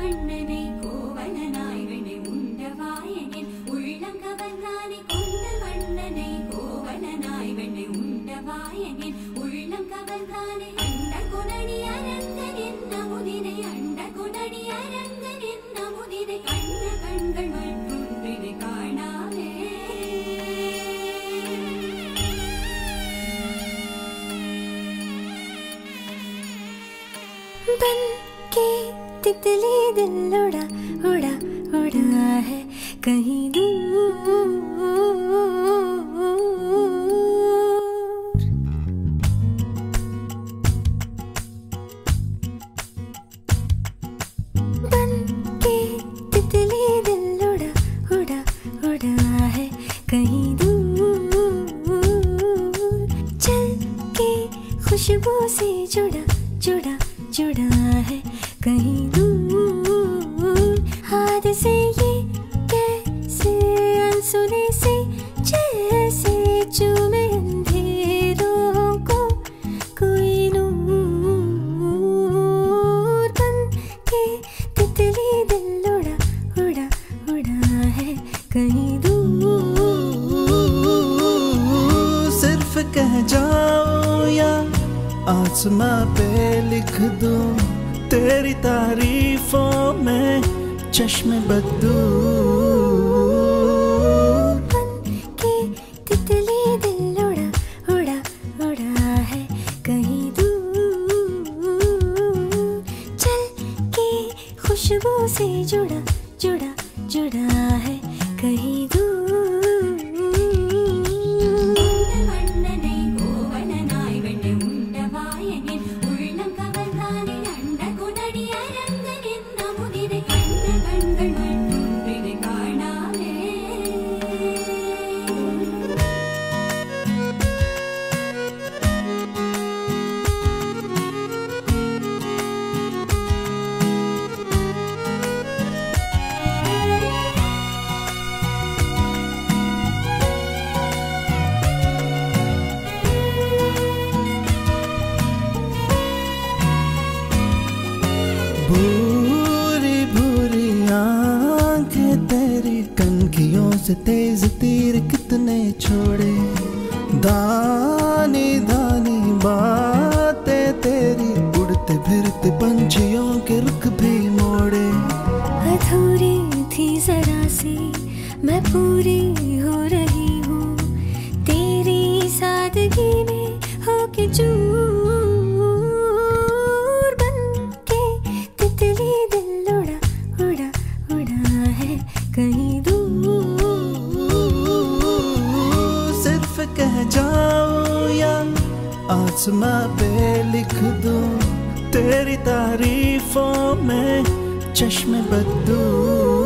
கண்ணனை கோவலனாய் வினை உண்ட வாயனில் உள்ளம் கவர்ந்தானை கொண்ட வண்ணனை கோவலனாய் வினை உண்ட வாயனில் உள்ளம் கவர்ந்தானை அண்ட குணனி அரங்கன் என்ன முதிரை அண்ட குணனி அரங்கன் என்ன முதிரை கண்ண கண்கள் மற்றொன்றினை காணாமே. தன் கே तितली दिल उड़ा उड़ा उड़ा है। कहीं दूर। बन के तितली दिल उड़ा उड़ा उड़ा है। कहीं दूर। चल के खुशबू से जुड़ा जुड़ा जुड़ा है। कहीं आसमां पे लिख दूँ, तेरी तारीफों में चश्मे बदू से जुड़ा जुड़ा जुड़ा है कहीं दूर। भूरी भूरी आँखें तेरी, कनखियों से तेज तीर कितने छोड़े? दानी दानी बातें तेरी, उड़ते फिरते पंछियों के रुख भी मोड़े। अधूरी थी जरा सी, मैं पूरी हो रही हूँ। तेरी सादगी में होके चूर कहीं सिर्फ़ कह जाओ या आसमां पे लिख दूँ तेरी तारीफों में चश्मे बदू